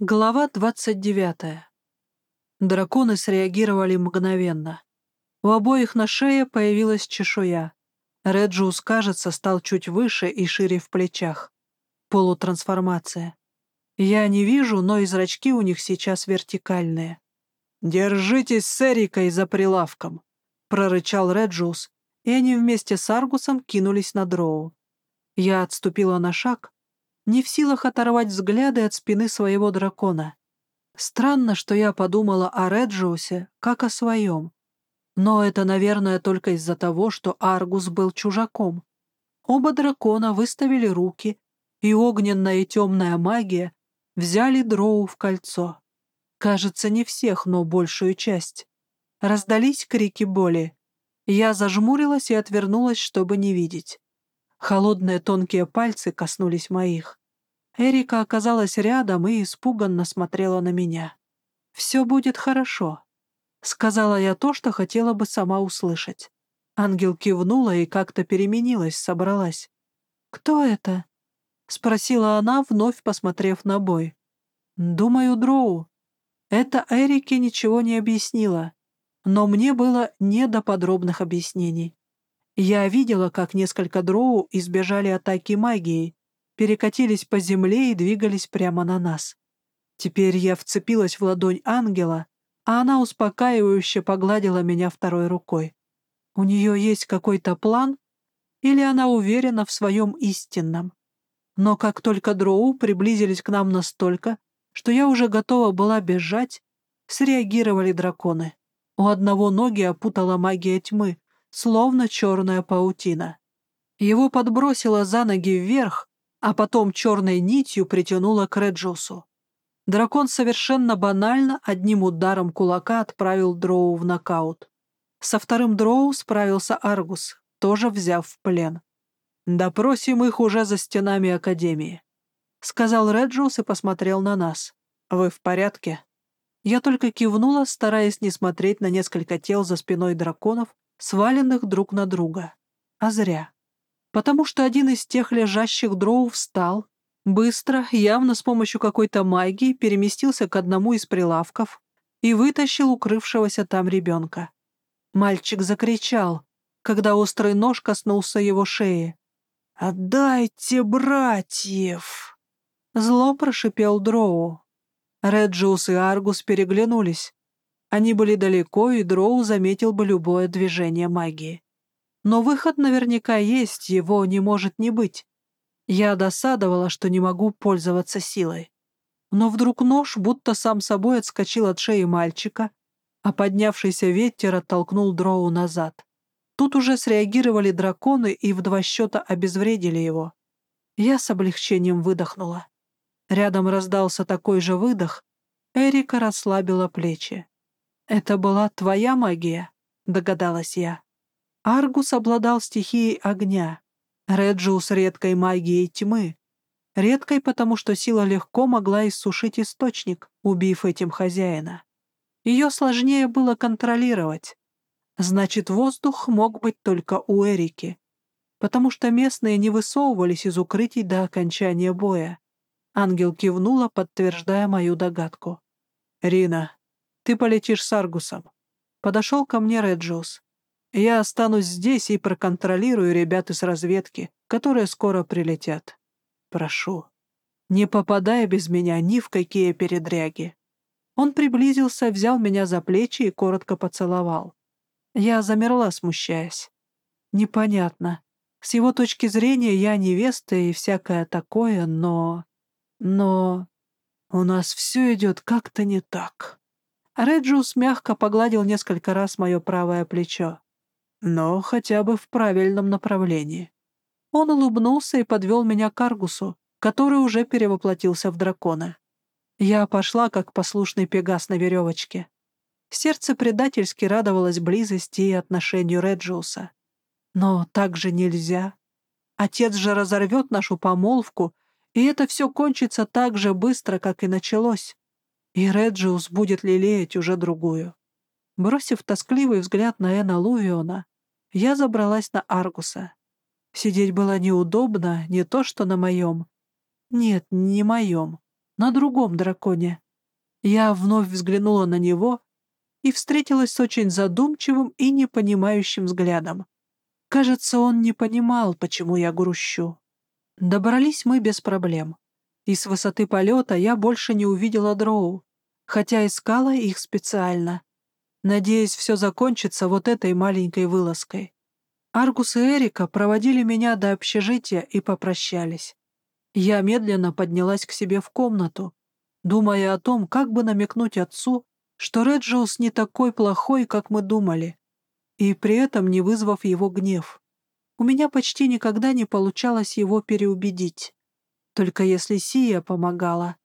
Глава 29. Драконы среагировали мгновенно. У обоих на шее появилась чешуя. Реджиус, кажется, стал чуть выше и шире в плечах. Полутрансформация. Я не вижу, но и зрачки у них сейчас вертикальные. «Держитесь с Эрикой за прилавком», — прорычал Реджиус, и они вместе с Аргусом кинулись на дроу. Я отступила на шаг, не в силах оторвать взгляды от спины своего дракона. Странно, что я подумала о Реджиусе как о своем. Но это, наверное, только из-за того, что Аргус был чужаком. Оба дракона выставили руки, и огненная и темная магия взяли дроу в кольцо. Кажется, не всех, но большую часть. Раздались крики боли. Я зажмурилась и отвернулась, чтобы не видеть. Холодные тонкие пальцы коснулись моих. Эрика оказалась рядом и испуганно смотрела на меня. «Все будет хорошо», — сказала я то, что хотела бы сама услышать. Ангел кивнула и как-то переменилась, собралась. «Кто это?» — спросила она, вновь посмотрев на бой. «Думаю, Дроу». Это Эрике ничего не объяснила, но мне было не до подробных объяснений. Я видела, как несколько Дроу избежали атаки магией, перекатились по земле и двигались прямо на нас. Теперь я вцепилась в ладонь ангела, а она успокаивающе погладила меня второй рукой. У нее есть какой-то план, или она уверена в своем истинном? Но как только дроу приблизились к нам настолько, что я уже готова была бежать, среагировали драконы. У одного ноги опутала магия тьмы, словно черная паутина. Его подбросило за ноги вверх, а потом черной нитью притянула к Реджусу. Дракон совершенно банально одним ударом кулака отправил Дроу в нокаут. Со вторым Дроу справился Аргус, тоже взяв в плен. «Допросим их уже за стенами Академии», — сказал Реджус и посмотрел на нас. «Вы в порядке?» Я только кивнула, стараясь не смотреть на несколько тел за спиной драконов, сваленных друг на друга. А зря потому что один из тех лежащих дроу встал, быстро, явно с помощью какой-то магии, переместился к одному из прилавков и вытащил укрывшегося там ребенка. Мальчик закричал, когда острый нож коснулся его шеи. «Отдайте братьев!» Зло прошипел Дроу. Реджиус и Аргус переглянулись. Они были далеко, и Дроу заметил бы любое движение магии. Но выход наверняка есть, его не может не быть. Я досадовала, что не могу пользоваться силой. Но вдруг нож будто сам собой отскочил от шеи мальчика, а поднявшийся ветер оттолкнул дроу назад. Тут уже среагировали драконы и в два счета обезвредили его. Я с облегчением выдохнула. Рядом раздался такой же выдох. Эрика расслабила плечи. «Это была твоя магия?» — догадалась я. Аргус обладал стихией огня, Реджиус — редкой магией тьмы. Редкой, потому что сила легко могла иссушить источник, убив этим хозяина. Ее сложнее было контролировать. Значит, воздух мог быть только у Эрики, потому что местные не высовывались из укрытий до окончания боя. Ангел кивнула, подтверждая мою догадку. «Рина, ты полетишь с Аргусом». Подошел ко мне Реджиус. Я останусь здесь и проконтролирую ребят из разведки, которые скоро прилетят. Прошу, не попадай без меня ни в какие передряги». Он приблизился, взял меня за плечи и коротко поцеловал. Я замерла, смущаясь. Непонятно. С его точки зрения я невеста и всякое такое, но... Но... У нас все идет как-то не так. Реджиус мягко погладил несколько раз мое правое плечо но хотя бы в правильном направлении. Он улыбнулся и подвел меня к Аргусу, который уже перевоплотился в дракона. Я пошла, как послушный пегас на веревочке. Сердце предательски радовалось близости и отношению Реджиуса. Но так же нельзя. Отец же разорвет нашу помолвку, и это все кончится так же быстро, как и началось. И Реджиус будет лелеять уже другую. Бросив тоскливый взгляд на Эна Лувиона, я забралась на Аргуса. Сидеть было неудобно, не то что на моем. Нет, не моем. на другом драконе. Я вновь взглянула на него и встретилась с очень задумчивым и непонимающим взглядом. Кажется, он не понимал, почему я грущу. Добрались мы без проблем. И с высоты полета я больше не увидела дроу, хотя искала их специально. Надеюсь, все закончится вот этой маленькой вылазкой. Аргус и Эрика проводили меня до общежития и попрощались. Я медленно поднялась к себе в комнату, думая о том, как бы намекнуть отцу, что Реджиус не такой плохой, как мы думали, и при этом не вызвав его гнев. У меня почти никогда не получалось его переубедить, только если Сия помогала.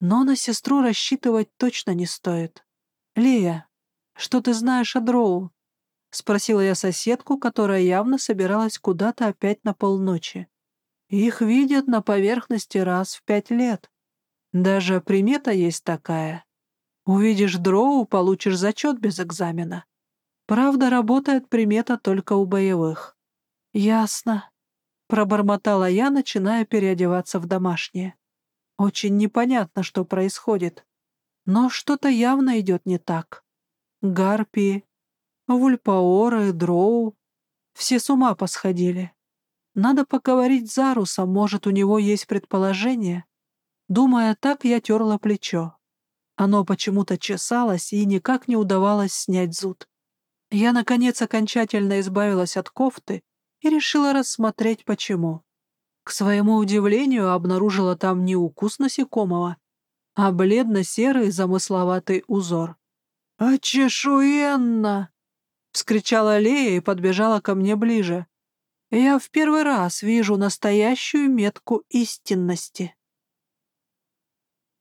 Но на сестру рассчитывать точно не стоит. «Лея, что ты знаешь о Дроу?» — спросила я соседку, которая явно собиралась куда-то опять на полночи. «Их видят на поверхности раз в пять лет. Даже примета есть такая. Увидишь дроу, получишь зачет без экзамена. Правда, работает примета только у боевых. Ясно. Пробормотала я, начиная переодеваться в домашнее. Очень непонятно, что происходит. Но что-то явно идет не так. Гарпии, вульпаоры, дроу. Все с ума посходили. Надо поговорить с Зарусом, может, у него есть предположение. Думая так, я терла плечо. Оно почему-то чесалось и никак не удавалось снять зуд. Я, наконец, окончательно избавилась от кофты и решила рассмотреть, почему. К своему удивлению, обнаружила там не укус насекомого, а бледно-серый замысловатый узор. «Очешуенно!» — вскричала Лея и подбежала ко мне ближе. «Я в первый раз вижу настоящую метку истинности».